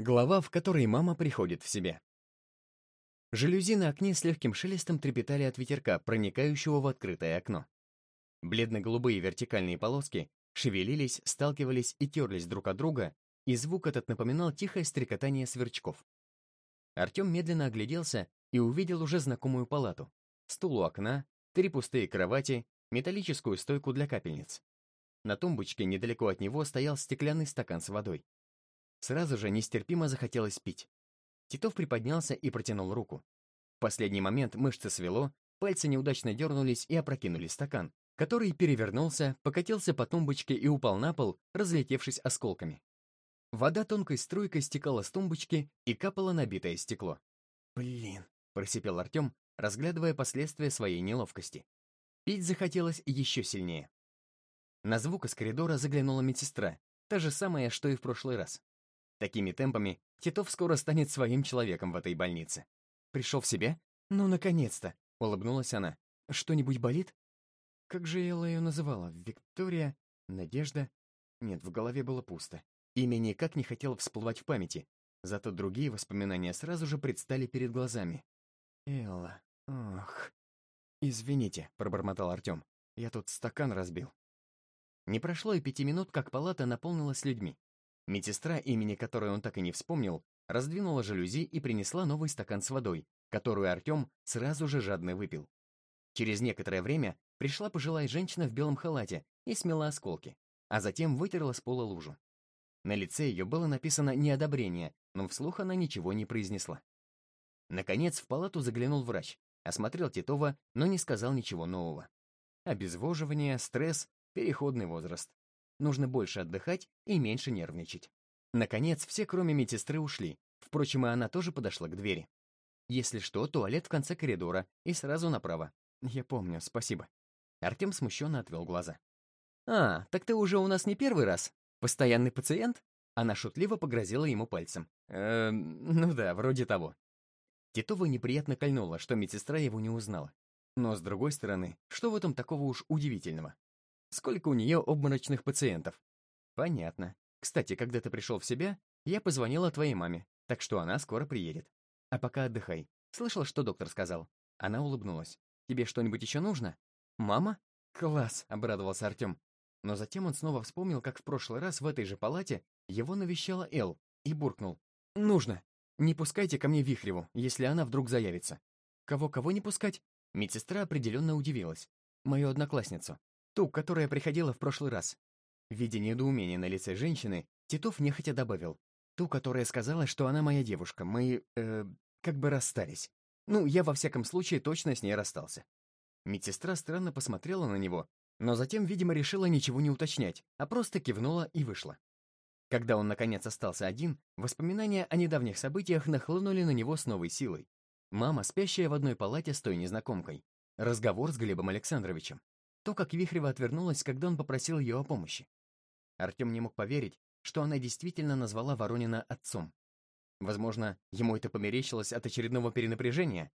Глава, в которой мама приходит в себя. Жалюзи на окне с легким шелестом трепетали от ветерка, проникающего в открытое окно. Бледно-голубые вертикальные полоски шевелились, сталкивались и терлись друг от друга, и звук этот напоминал тихое стрекотание сверчков. Артем медленно огляделся и увидел уже знакомую палату. Стул у окна, три пустые кровати, металлическую стойку для капельниц. На тумбочке недалеко от него стоял стеклянный стакан с водой. Сразу же нестерпимо захотелось пить. Титов приподнялся и протянул руку. В последний момент мышцы свело, пальцы неудачно дернулись и опрокинули стакан, который перевернулся, покатился по тумбочке и упал на пол, разлетевшись осколками. Вода тонкой струйкой стекала с тумбочки и капала на битое стекло. «Блин», — просипел Артем, разглядывая последствия своей неловкости. Пить захотелось еще сильнее. На звук из коридора заглянула медсестра, та же самая, что и в прошлый раз. Такими темпами Титов скоро станет своим человеком в этой больнице. Пришел в себя? Ну, наконец-то! Улыбнулась она. Что-нибудь болит? Как же Элла ее называла? Виктория? Надежда? Нет, в голове было пусто. Имя никак не хотело всплывать в памяти, зато другие воспоминания сразу же предстали перед глазами. «Элла, ох...» «Извините», — пробормотал Артем. «Я тут стакан разбил». Не прошло и пяти минут, как палата наполнилась людьми. Медсестра, имени которой он так и не вспомнил, раздвинула жалюзи и принесла новый стакан с водой, которую Артем сразу же жадно выпил. Через некоторое время пришла пожилая женщина в белом халате и смела осколки, а затем вытерла с пола лужу. На лице ее было написано неодобрение, но вслух она ничего не произнесла. Наконец в палату заглянул врач, осмотрел Титова, но не сказал ничего нового. Обезвоживание, стресс, переходный возраст. Нужно больше отдыхать и меньше нервничать. Наконец, все, кроме медсестры, ушли. Впрочем, и она тоже подошла к двери. Если что, туалет в конце коридора и сразу направо. Я помню, спасибо. Артем смущенно отвел глаза. «А, так ты уже у нас не первый раз? Постоянный пациент?» Она шутливо погрозила ему пальцем. «Э, ну да, вроде того». Титова неприятно кольнула, что медсестра его не узнала. Но, с другой стороны, что в этом такого уж удивительного? Сколько у нее обморочных пациентов? Понятно. Кстати, когда ты пришел в себя, я позвонила твоей маме, так что она скоро приедет. А пока отдыхай. Слышал, что доктор сказал? Она улыбнулась. Тебе что-нибудь еще нужно? Мама? Класс, обрадовался Артем. Но затем он снова вспомнил, как в прошлый раз в этой же палате его навещала Эл, и буркнул. «Нужно. Не пускайте ко мне Вихреву, если она вдруг заявится». «Кого-кого не пускать?» Медсестра определенно удивилась. «Мою одноклассницу. Ту, которая приходила в прошлый раз. Видя недоумение на лице женщины, Титов нехотя добавил. Ту, которая сказала, что она моя девушка. Мы, э, как бы расстались. Ну, я во всяком случае точно с ней расстался. Медсестра странно посмотрела на него, но затем, видимо, решила ничего не уточнять, а просто кивнула и вышла. Когда он, наконец, остался один, воспоминания о недавних событиях нахлынули на него с новой силой. Мама, спящая в одной палате с той незнакомкой. Разговор с Глебом Александровичем. То, как Вихрева отвернулась, когда он попросил ее о помощи. Артем не мог поверить, что она действительно назвала Воронина отцом. Возможно, ему это померещилось от очередного перенапряжения?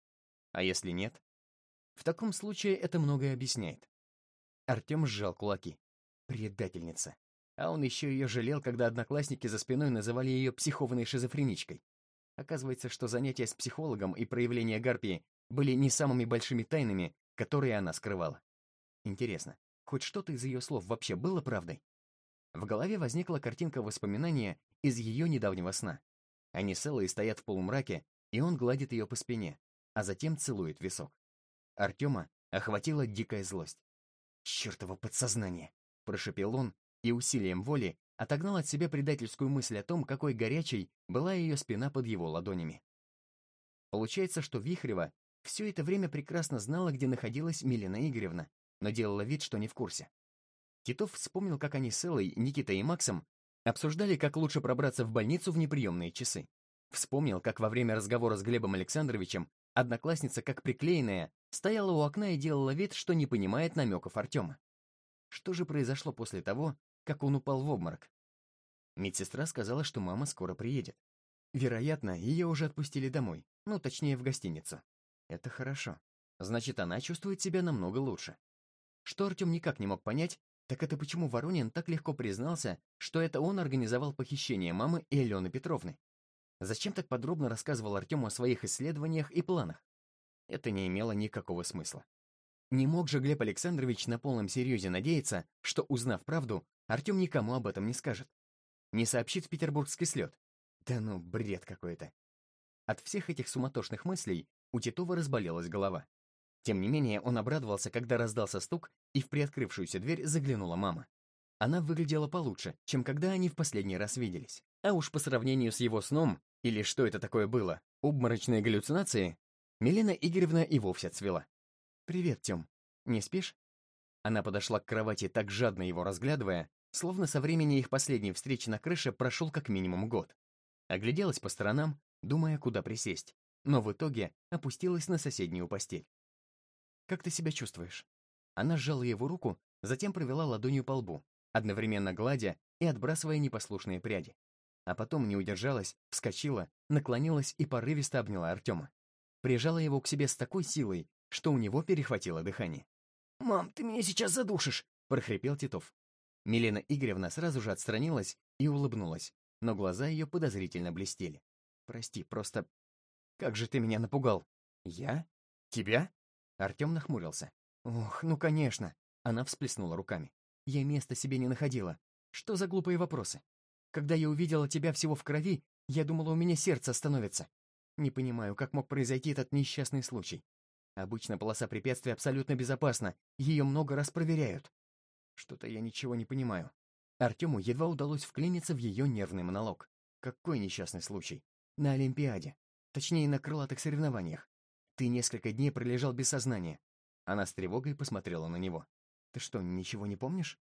А если нет? В таком случае это многое объясняет. Артем сжал кулаки. Предательница. А он еще ее жалел, когда одноклассники за спиной называли ее психованной шизофреничкой. Оказывается, что занятия с психологом и проявления гарпии были не самыми большими тайнами, которые она скрывала. Интересно, хоть что-то из ее слов вообще было правдой? В голове возникла картинка воспоминания из ее недавнего сна. Они с Эллой стоят в полумраке, и он гладит ее по спине, а затем целует висок. Артема охватила дикая злость. «Чертово подсознание!» — прошепел он, и усилием воли отогнал от себя предательскую мысль о том, какой горячей была ее спина под его ладонями. Получается, что Вихрева все это время прекрасно знала, где находилась Милена Игоревна, но делала вид, что не в курсе. Титов вспомнил, как они с Эллой, Никитой и Максом обсуждали, как лучше пробраться в больницу в неприемные часы. Вспомнил, как во время разговора с Глебом Александровичем одноклассница, как приклеенная, стояла у окна и делала вид, что не понимает намеков Артема. Что же произошло после того, как он упал в обморок? Медсестра сказала, что мама скоро приедет. Вероятно, ее уже отпустили домой, ну, точнее, в гостиницу. Это хорошо. Значит, она чувствует себя намного лучше. Что Артем никак не мог понять, так это почему Воронин так легко признался, что это он организовал похищение мамы и Алены Петровны. Зачем так подробно рассказывал Артему о своих исследованиях и планах? Это не имело никакого смысла. Не мог же Глеб Александрович на полном серьезе надеяться, что, узнав правду, Артем никому об этом не скажет. Не сообщит в петербургский слет. Да ну, бред какой-то. От всех этих суматошных мыслей у Титова разболелась голова. Тем не менее, он обрадовался, когда раздался стук, и в приоткрывшуюся дверь заглянула мама. Она выглядела получше, чем когда они в последний раз виделись. А уж по сравнению с его сном, или что это такое было, обморочные галлюцинации, Милена Игоревна и вовсе цвела. «Привет, Тём. Не спишь?» Она подошла к кровати, так жадно его разглядывая, словно со времени их последней встречи на крыше прошел как минимум год. Огляделась по сторонам, думая, куда присесть, но в итоге опустилась на соседнюю постель. «Как ты себя чувствуешь?» Она сжала его руку, затем провела ладонью по лбу, одновременно гладя и отбрасывая непослушные пряди. А потом не удержалась, вскочила, наклонилась и порывисто обняла Артема. Прижала его к себе с такой силой, что у него перехватило дыхание. «Мам, ты меня сейчас задушишь!» — прохрипел Титов. Милена Игоревна сразу же отстранилась и улыбнулась, но глаза ее подозрительно блестели. «Прости, просто... Как же ты меня напугал!» «Я? Тебя?» Артем нахмурился. «Ох, ну конечно!» Она всплеснула руками. «Я места себе не находила. Что за глупые вопросы? Когда я увидела тебя всего в крови, я думала, у меня сердце остановится. Не понимаю, как мог произойти этот несчастный случай. Обычно полоса препятствий абсолютно безопасна, ее много раз проверяют. Что-то я ничего не понимаю. Артему едва удалось вклиниться в ее нервный монолог. Какой несчастный случай? На Олимпиаде. Точнее, на крылатых соревнованиях. Ты несколько дней пролежал без сознания. Она с тревогой посмотрела на него. Ты что, ничего не помнишь?